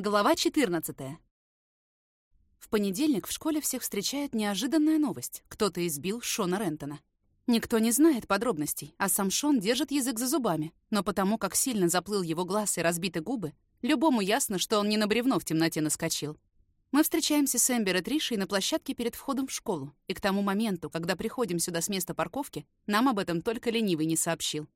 Глава 14. В понедельник в школе всех встречает неожиданная новость. Кто-то избил Шона Рентона. Никто не знает подробностей, а сам Шон держит язык за зубами. Но потому, как сильно заплыл его глаз и разбиты губы, любому ясно, что он не на бревно в темноте наскочил. Мы встречаемся с Эмбер и Тришей на площадке перед входом в школу, и к тому моменту, когда приходим сюда с места парковки, нам об этом только ленивый не сообщил.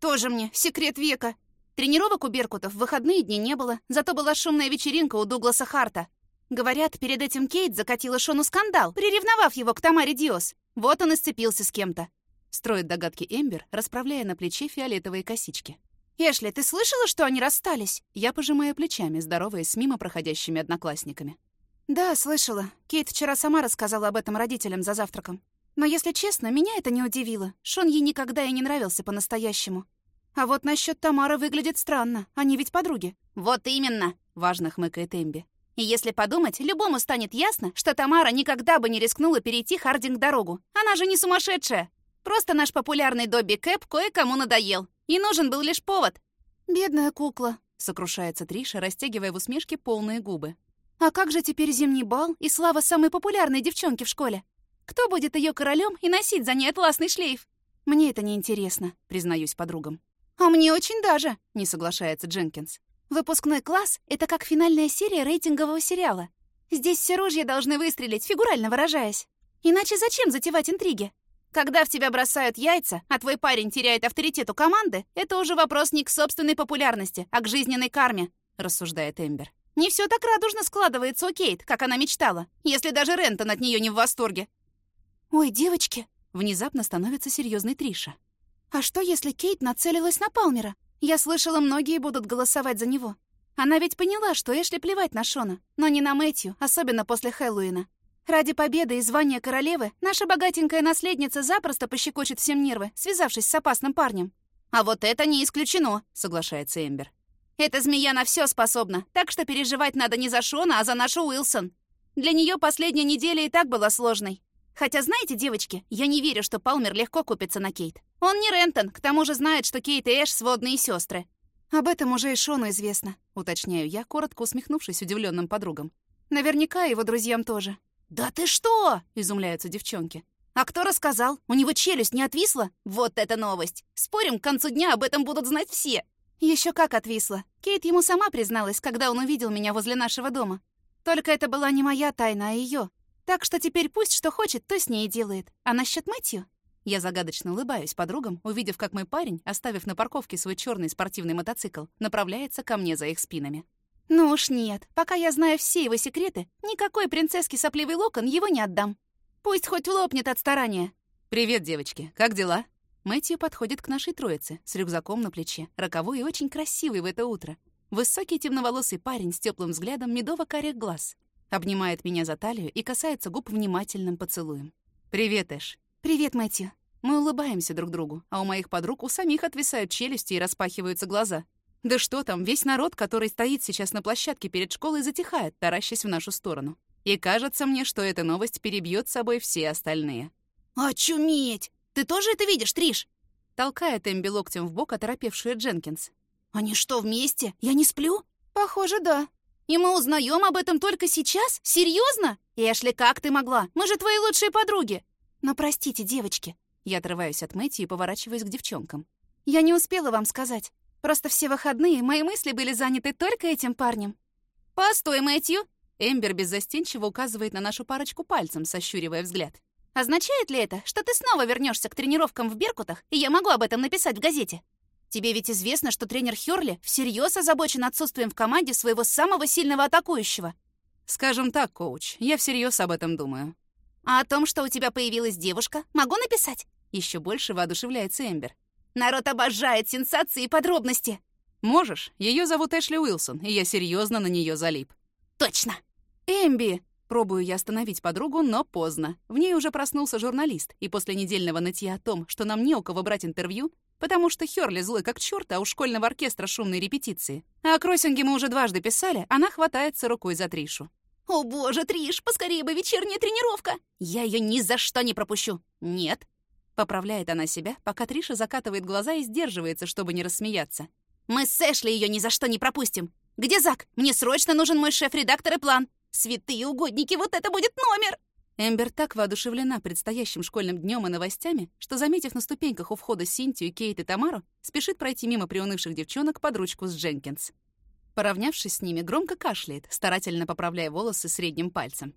«Тоже мне секрет века!» Тренировок у Беркутов в выходные дни не было, зато была шумная вечеринка у Дугласа Харта. Говорят, перед этим Кейт закатила Шону скандал, приревновав его к Тамаре Диос. Вот он и сцепился с кем-то. Строит догадки Эмбер, расправляя на плече фиолетовые косички. «Эшли, ты слышала, что они расстались?» Я пожимаю плечами, здороваясь с мимо проходящими одноклассниками. «Да, слышала. Кейт вчера сама рассказала об этом родителям за завтраком. Но, если честно, меня это не удивило. Шон ей никогда и не нравился по-настоящему. А вот насчет Тамары выглядит странно. Они ведь подруги. Вот именно, важно хмыкает Эмби. И если подумать, любому станет ясно, что Тамара никогда бы не рискнула перейти Хардинг дорогу. Она же не сумасшедшая. Просто наш популярный Добби Кэп кое-кому надоел. И нужен был лишь повод. Бедная кукла, сокрушается Триша, растягивая в усмешке полные губы. А как же теперь зимний бал и слава самой популярной девчонки в школе? Кто будет ее королем и носить за ней атласный шлейф? Мне это не интересно, признаюсь подругам. «А мне очень даже», — не соглашается Дженкинс. «Выпускной класс — это как финальная серия рейтингового сериала. Здесь все ружья должны выстрелить, фигурально выражаясь. Иначе зачем затевать интриги? Когда в тебя бросают яйца, а твой парень теряет авторитет у команды, это уже вопрос не к собственной популярности, а к жизненной карме», — рассуждает Эмбер. «Не все так радужно складывается у Кейт, как она мечтала, если даже Рентон от нее не в восторге». «Ой, девочки!» — внезапно становится серьезной Триша. А что, если Кейт нацелилась на Палмера? Я слышала, многие будут голосовать за него. Она ведь поняла, что Эшли плевать на Шона, но не на Мэтью, особенно после Хэллоуина. Ради победы и звания королевы наша богатенькая наследница запросто пощекочет всем нервы, связавшись с опасным парнем. «А вот это не исключено», — соглашается Эмбер. «Эта змея на все способна, так что переживать надо не за Шона, а за нашу Уилсон. Для нее последняя неделя и так была сложной. Хотя, знаете, девочки, я не верю, что Палмер легко купится на Кейт. Он не Рентон, к тому же знает, что Кейт и Эш — сводные сестры. Об этом уже и Шону известно, уточняю я, коротко усмехнувшись удивленным подругам. Наверняка его друзьям тоже. «Да ты что?» — изумляются девчонки. «А кто рассказал? У него челюсть не отвисла? Вот это новость! Спорим, к концу дня об этом будут знать все!» Еще как отвисла. Кейт ему сама призналась, когда он увидел меня возле нашего дома. Только это была не моя тайна, а ее. Так что теперь пусть что хочет, то с ней делает. А насчет Мэтью? Я загадочно улыбаюсь подругам, увидев, как мой парень, оставив на парковке свой черный спортивный мотоцикл, направляется ко мне за их спинами. Ну уж нет, пока я знаю все его секреты, никакой принцесски сопливый локон его не отдам. Пусть хоть лопнет от старания. «Привет, девочки, как дела?» Мэтью подходит к нашей троице с рюкзаком на плече, роковой и очень красивый в это утро. Высокий темноволосый парень с теплым взглядом медово-карих глаз. Обнимает меня за талию и касается губ внимательным поцелуем. «Привет, Эш». «Привет, Мэтью». Мы улыбаемся друг другу, а у моих подруг у самих отвисают челюсти и распахиваются глаза. Да что там, весь народ, который стоит сейчас на площадке перед школой, затихает, таращась в нашу сторону. И кажется мне, что эта новость перебьет собой все остальные. «Очуметь! Ты тоже это видишь, Триш?» Толкает Эмби локтем в бок оторопевшую Дженкинс. «Они что, вместе? Я не сплю?» «Похоже, да», и мы узнаем об этом только сейчас? Серьезно? Эшли, как ты могла? Мы же твои лучшие подруги. Но простите, девочки. Я отрываюсь от Мэтью и поворачиваюсь к девчонкам. Я не успела вам сказать. Просто все выходные мои мысли были заняты только этим парнем. Постой, Мэтью. Эмбер беззастенчиво указывает на нашу парочку пальцем, сощуривая взгляд. Означает ли это, что ты снова вернешься к тренировкам в Беркутах, и я могу об этом написать в газете? Тебе ведь известно, что тренер Хёрли всерьез озабочен отсутствием в команде своего самого сильного атакующего. Скажем так, коуч, я всерьез об этом думаю. А о том, что у тебя появилась девушка, могу написать? Еще больше воодушевляется Эмбер. Народ обожает сенсации и подробности. Можешь? Ее зовут Эшли Уилсон, и я серьезно на нее залип. Точно. Эмби! Пробую я остановить подругу, но поздно. В ней уже проснулся журналист, и после недельного нытья о том, что нам не у кого брать интервью, потому что Хёрли злой как чёрт, а у школьного оркестра шумные репетиции. А о кроссинге мы уже дважды писали, она хватается рукой за Тришу. «О боже, Триш, поскорее бы вечерняя тренировка! Я её ни за что не пропущу!» «Нет!» Поправляет она себя, пока Триша закатывает глаза и сдерживается, чтобы не рассмеяться. «Мы с Эшли её ни за что не пропустим! Где Зак? Мне срочно нужен мой шеф-редактор и план. Святые угодники, вот это будет номер!» Эмбер так воодушевлена предстоящим школьным днем и новостями, что, заметив на ступеньках у входа Синтию, Кейт и Тамару, спешит пройти мимо приунывших девчонок под ручку с Дженкинс. Поравнявшись с ними, громко кашляет, старательно поправляя волосы средним пальцем.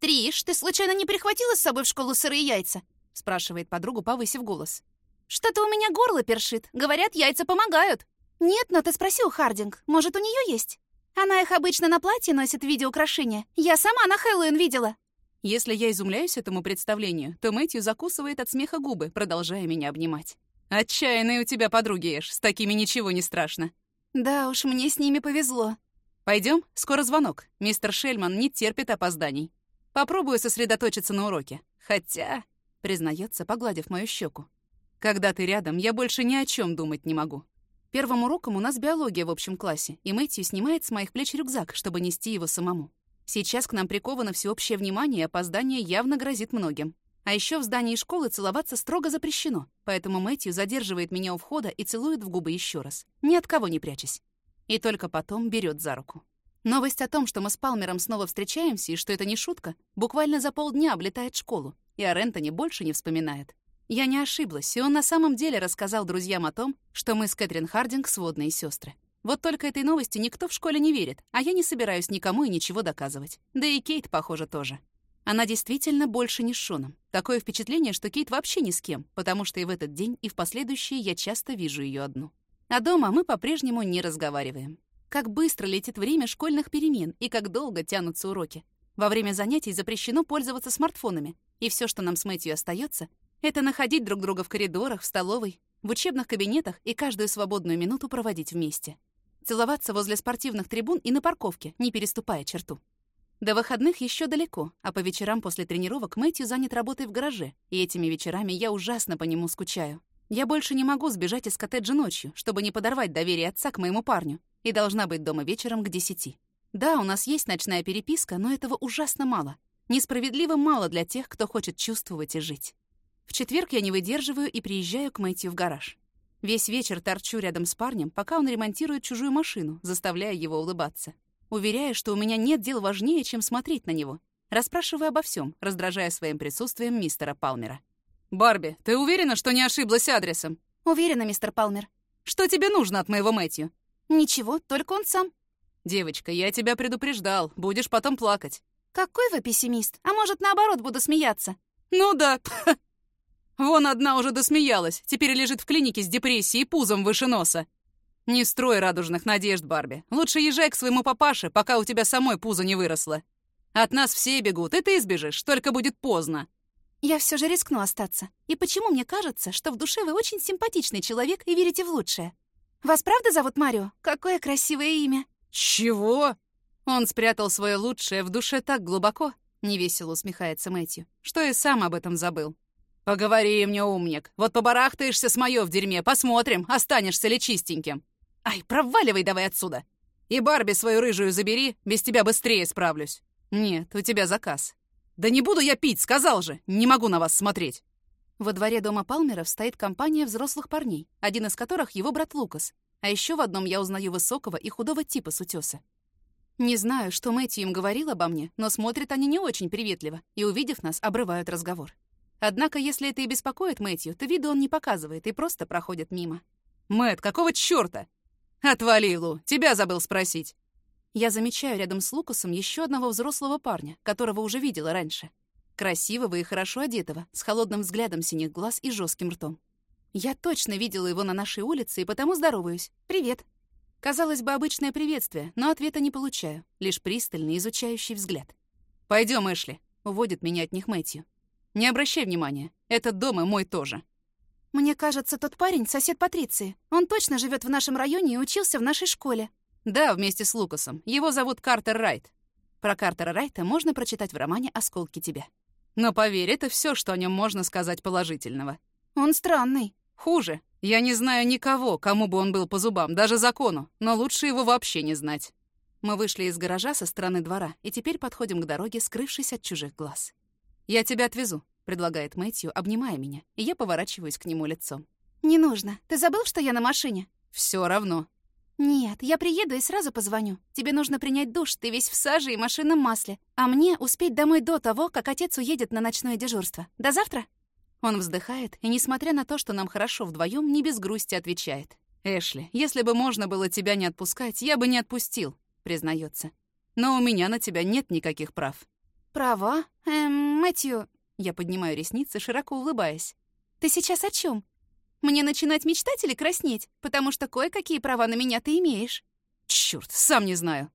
«Триш, ты случайно не прихватила с собой в школу сырые яйца?» — спрашивает подругу, повысив голос. «Что-то у меня горло першит. Говорят, яйца помогают». «Нет, но ты спросил Хардинг. Может, у нее есть?» «Она их обычно на платье носит в виде украшения. Я сама на Хэллоуин видела». Если я изумляюсь этому представлению, то Мэтью закусывает от смеха губы, продолжая меня обнимать. «Отчаянные у тебя подруги, Эш, с такими ничего не страшно». «Да уж, мне с ними повезло». Пойдем, скоро звонок. Мистер Шельман не терпит опозданий. Попробую сосредоточиться на уроке. Хотя, признается, погладив мою щеку. Когда ты рядом, я больше ни о чем думать не могу. Первым уроком у нас биология в общем классе, и Мэтью снимает с моих плеч рюкзак, чтобы нести его самому. Сейчас к нам приковано всеобщее внимание, опоздание явно грозит многим. А еще в здании школы целоваться строго запрещено, поэтому Мэтью задерживает меня у входа и целует в губы еще раз, ни от кого не прячась. И только потом берет за руку. Новость о том, что мы с Палмером снова встречаемся и что это не шутка, буквально за полдня облетает школу, и о Рентоне больше не вспоминает. Я не ошиблась, и он на самом деле рассказал друзьям о том, что мы с Кэтрин Хардинг сводные сестры. Вот только этой новости никто в школе не верит, а я не собираюсь никому и ничего доказывать. Да и Кейт, похоже, тоже. Она действительно больше не с Шоном. Такое впечатление, что Кейт вообще ни с кем, потому что и в этот день, и в последующие я часто вижу ее одну. А дома мы по-прежнему не разговариваем. Как быстро летит время школьных перемен и как долго тянутся уроки. Во время занятий запрещено пользоваться смартфонами, и все, что нам с Мэтью остается, это находить друг друга в коридорах, в столовой, в учебных кабинетах и каждую свободную минуту проводить вместе. Целоваться возле спортивных трибун и на парковке, не переступая черту. До выходных еще далеко, а по вечерам после тренировок Мэтью занят работой в гараже, и этими вечерами я ужасно по нему скучаю. Я больше не могу сбежать из коттеджа ночью, чтобы не подорвать доверие отца к моему парню, и должна быть дома вечером к десяти. Да, у нас есть ночная переписка, но этого ужасно мало. Несправедливо мало для тех, кто хочет чувствовать и жить. В четверг я не выдерживаю и приезжаю к Мэтью в гараж. Весь вечер торчу рядом с парнем, пока он ремонтирует чужую машину, заставляя его улыбаться. Уверяя, что у меня нет дел важнее, чем смотреть на него. Расспрашивая обо всем, раздражая своим присутствием мистера Палмера. «Барби, ты уверена, что не ошиблась адресом?» «Уверена, мистер Палмер». «Что тебе нужно от моего Мэтью?» «Ничего, только он сам». «Девочка, я тебя предупреждал. Будешь потом плакать». «Какой вы пессимист? А может, наоборот, буду смеяться?» «Ну да, Вон одна уже досмеялась, теперь лежит в клинике с депрессией и пузом выше носа. Не строй радужных надежд, Барби. Лучше езжай к своему папаше, пока у тебя самой пузо не выросло. От нас все бегут, и ты сбежишь, только будет поздно. Я все же рискну остаться. И почему мне кажется, что в душе вы очень симпатичный человек и верите в лучшее? Вас правда зовут Марио? Какое красивое имя. Чего? Он спрятал свое лучшее в душе так глубоко, невесело усмехается Мэтью, что и сам об этом забыл. «Поговори мне, умник. Вот побарахтаешься с моё в дерьме, посмотрим, останешься ли чистеньким. Ай, проваливай давай отсюда. И Барби свою рыжую забери, без тебя быстрее справлюсь. Нет, у тебя заказ. Да не буду я пить, сказал же, не могу на вас смотреть». Во дворе дома Палмеров стоит компания взрослых парней, один из которых его брат Лукас. А еще в одном я узнаю высокого и худого типа с утёса. Не знаю, что Мэтью им говорил обо мне, но смотрят они не очень приветливо и, увидев нас, обрывают разговор. Однако, если это и беспокоит Мэтью, то виду он не показывает и просто проходит мимо. Мэт, какого чёрта? Отвали, Лу, тебя забыл спросить. Я замечаю рядом с Лукасом еще одного взрослого парня, которого уже видела раньше. Красивого и хорошо одетого, с холодным взглядом синих глаз и жестким ртом. Я точно видела его на нашей улице и потому здороваюсь. «Привет». Казалось бы, обычное приветствие, но ответа не получаю, лишь пристальный изучающий взгляд. Пойдем, Эшли», — уводит меня от них Мэтью. Не обращай внимания. Этот дом и мой тоже. Мне кажется, тот парень — сосед Патриции. Он точно живет в нашем районе и учился в нашей школе. Да, вместе с Лукасом. Его зовут Картер Райт. Про Картера Райта можно прочитать в романе «Осколки тебя». Но поверь, это все, что о нем можно сказать положительного. Он странный. Хуже. Я не знаю никого, кому бы он был по зубам, даже закону, но лучше его вообще не знать. Мы вышли из гаража со стороны двора и теперь подходим к дороге, скрывшись от чужих глаз. «Я тебя отвезу», — предлагает Мэтью, обнимая меня, и я поворачиваюсь к нему лицом. «Не нужно. Ты забыл, что я на машине?» Все равно». «Нет, я приеду и сразу позвоню. Тебе нужно принять душ, ты весь в саже и машинном масле. А мне успеть домой до того, как отец уедет на ночное дежурство. До завтра?» Он вздыхает и, несмотря на то, что нам хорошо вдвоем, не без грусти отвечает. «Эшли, если бы можно было тебя не отпускать, я бы не отпустил», — признается. «Но у меня на тебя нет никаких прав». «Права? Эм, Мэтью...» Я поднимаю ресницы, широко улыбаясь. «Ты сейчас о чем? Мне начинать мечтать или краснеть? Потому что кое-какие права на меня ты имеешь». Чёрт, сам не знаю.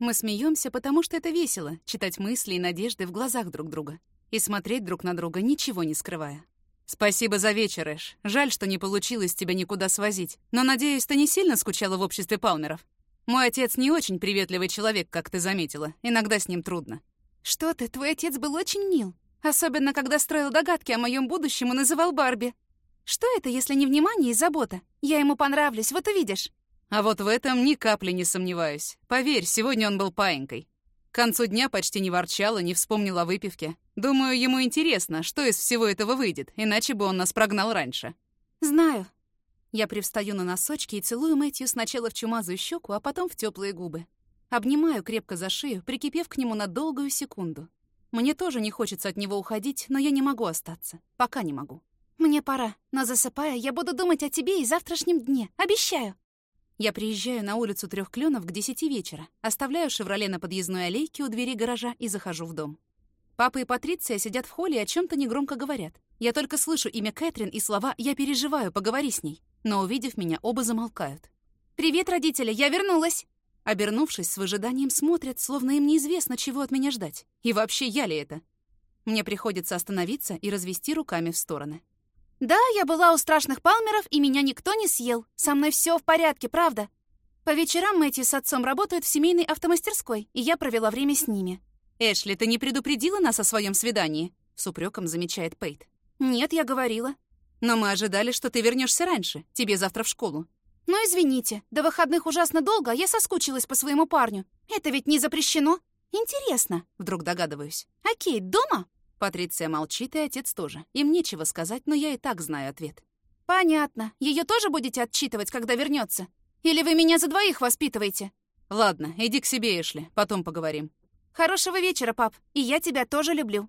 Мы смеемся, потому что это весело — читать мысли и надежды в глазах друг друга и смотреть друг на друга, ничего не скрывая. «Спасибо за вечер, Эш. Жаль, что не получилось тебя никуда свозить. Но, надеюсь, ты не сильно скучала в обществе Палмеров? Мой отец не очень приветливый человек, как ты заметила. Иногда с ним трудно». «Что ты, твой отец был очень мил. Особенно, когда строил догадки о моем будущем и называл Барби. Что это, если не внимание и забота? Я ему понравлюсь, вот увидишь». А вот в этом ни капли не сомневаюсь. Поверь, сегодня он был паинькой. К концу дня почти не ворчал и не вспомнил о выпивке. Думаю, ему интересно, что из всего этого выйдет, иначе бы он нас прогнал раньше. «Знаю». Я привстаю на носочки и целую Мэтью сначала в чумазую щеку, а потом в теплые губы. Обнимаю крепко за шею, прикипев к нему на долгую секунду. Мне тоже не хочется от него уходить, но я не могу остаться. Пока не могу. «Мне пора, но засыпая, я буду думать о тебе и завтрашнем дне. Обещаю!» Я приезжаю на улицу Трех Кленов к десяти вечера, оставляю «Шевроле» на подъездной аллейке у двери гаража и захожу в дом. Папа и Патриция сидят в холле и о чем то негромко говорят. Я только слышу имя Кэтрин и слова «я переживаю, поговори с ней». Но, увидев меня, оба замолкают. «Привет, родители, я вернулась!» Обернувшись, с выжиданием смотрят, словно им неизвестно, чего от меня ждать. И вообще, я ли это? Мне приходится остановиться и развести руками в стороны. «Да, я была у страшных палмеров, и меня никто не съел. Со мной все в порядке, правда. По вечерам Мэтью с отцом работают в семейной автомастерской, и я провела время с ними». «Эшли, ты не предупредила нас о своем свидании?» — с упреком замечает Пейт. «Нет, я говорила». «Но мы ожидали, что ты вернешься раньше. Тебе завтра в школу». «Ну, извините, до выходных ужасно долго, а я соскучилась по своему парню. Это ведь не запрещено?» «Интересно», — вдруг догадываюсь. «А Кейт дома?» Патриция молчит, и отец тоже. Им нечего сказать, но я и так знаю ответ. «Понятно. Ее тоже будете отчитывать, когда вернется? Или вы меня за двоих воспитываете?» «Ладно, иди к себе, Эшли, потом поговорим». «Хорошего вечера, пап, и я тебя тоже люблю».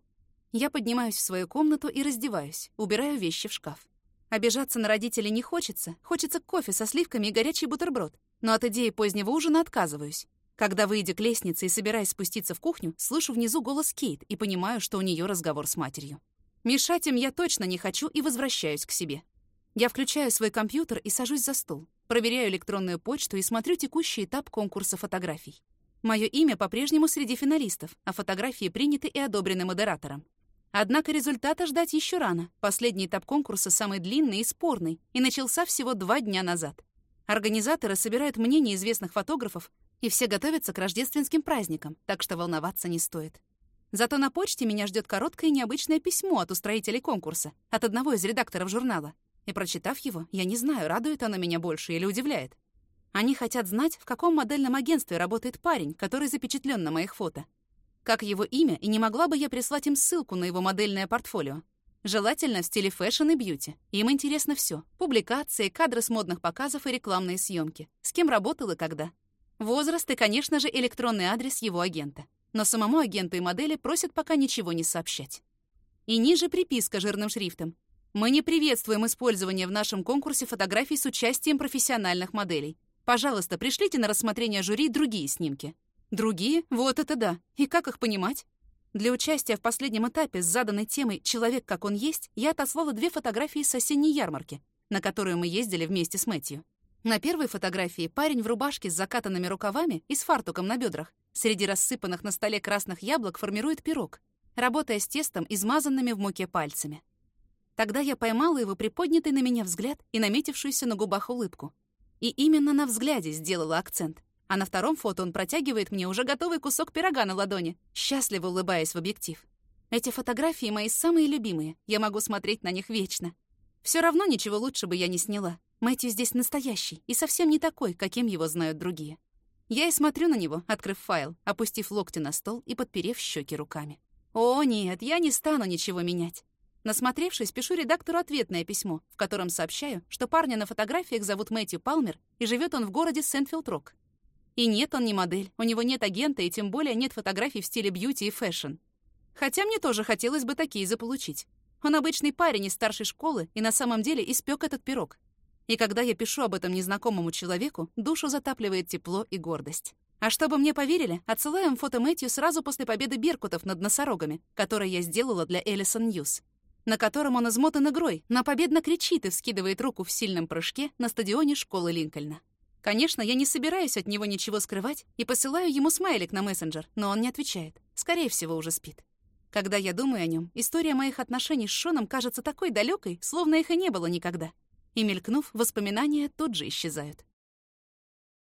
Я поднимаюсь в свою комнату и раздеваюсь, убираю вещи в шкаф. Обижаться на родителей не хочется, хочется кофе со сливками и горячий бутерброд. Но от идеи позднего ужина отказываюсь. Когда, выйдя к лестнице и собираясь спуститься в кухню, слышу внизу голос Кейт и понимаю, что у нее разговор с матерью. Мешать им я точно не хочу и возвращаюсь к себе. Я включаю свой компьютер и сажусь за стол. Проверяю электронную почту и смотрю текущий этап конкурса фотографий. Мое имя по-прежнему среди финалистов, а фотографии приняты и одобрены модератором. Однако результата ждать еще рано. Последний этап конкурса самый длинный и спорный, и начался всего два дня назад. Организаторы собирают мнение известных фотографов и все готовятся к рождественским праздникам, так что волноваться не стоит. Зато на почте меня ждет короткое необычное письмо от устроителей конкурса, от одного из редакторов журнала. И прочитав его, я не знаю, радует оно меня больше или удивляет. Они хотят знать, в каком модельном агентстве работает парень, который запечатлен на моих фото. Как его имя, и не могла бы я прислать им ссылку на его модельное портфолио. Желательно в стиле фэшн и бьюти. Им интересно все: Публикации, кадры с модных показов и рекламные съемки. С кем работал и когда. Возраст и, конечно же, электронный адрес его агента. Но самому агенту и модели просят пока ничего не сообщать. И ниже приписка жирным шрифтом. Мы не приветствуем использование в нашем конкурсе фотографий с участием профессиональных моделей. Пожалуйста, пришлите на рассмотрение жюри другие снимки. Другие? Вот это да. И как их понимать? Для участия в последнем этапе с заданной темой «Человек, как он есть» я отослала две фотографии с осенней ярмарки, на которую мы ездили вместе с Мэтью. На первой фотографии парень в рубашке с закатанными рукавами и с фартуком на бедрах. Среди рассыпанных на столе красных яблок формирует пирог, работая с тестом, измазанными в муке пальцами. Тогда я поймала его приподнятый на меня взгляд и наметившуюся на губах улыбку. И именно на взгляде сделала акцент. А на втором фото он протягивает мне уже готовый кусок пирога на ладони, счастливо улыбаясь в объектив. Эти фотографии мои самые любимые, я могу смотреть на них вечно. Все равно ничего лучше бы я не сняла. Мэтью здесь настоящий и совсем не такой, каким его знают другие. Я и смотрю на него, открыв файл, опустив локти на стол и подперев щеки руками. О, нет, я не стану ничего менять. Насмотревшись, пишу редактору ответное письмо, в котором сообщаю, что парня на фотографиях зовут Мэтью Палмер, и живет он в городе Сентфилд-Рок. И нет, он не модель, у него нет агента, и тем более нет фотографий в стиле бьюти и фэшн. Хотя мне тоже хотелось бы такие заполучить. Он обычный парень из старшей школы и на самом деле испек этот пирог. И когда я пишу об этом незнакомому человеку, душу затапливает тепло и гордость. А чтобы мне поверили, отсылаю им фото Мэтью сразу после победы Беркутов над носорогами, которое я сделала для Эллисон Ньюс, на котором он измотан игрой, но победно кричит и вскидывает руку в сильном прыжке на стадионе школы Линкольна. Конечно, я не собираюсь от него ничего скрывать и посылаю ему смайлик на мессенджер, но он не отвечает. Скорее всего, уже спит. Когда я думаю о нем, история моих отношений с Шоном кажется такой далекой, словно их и не было никогда. И мелькнув, воспоминания тут же исчезают.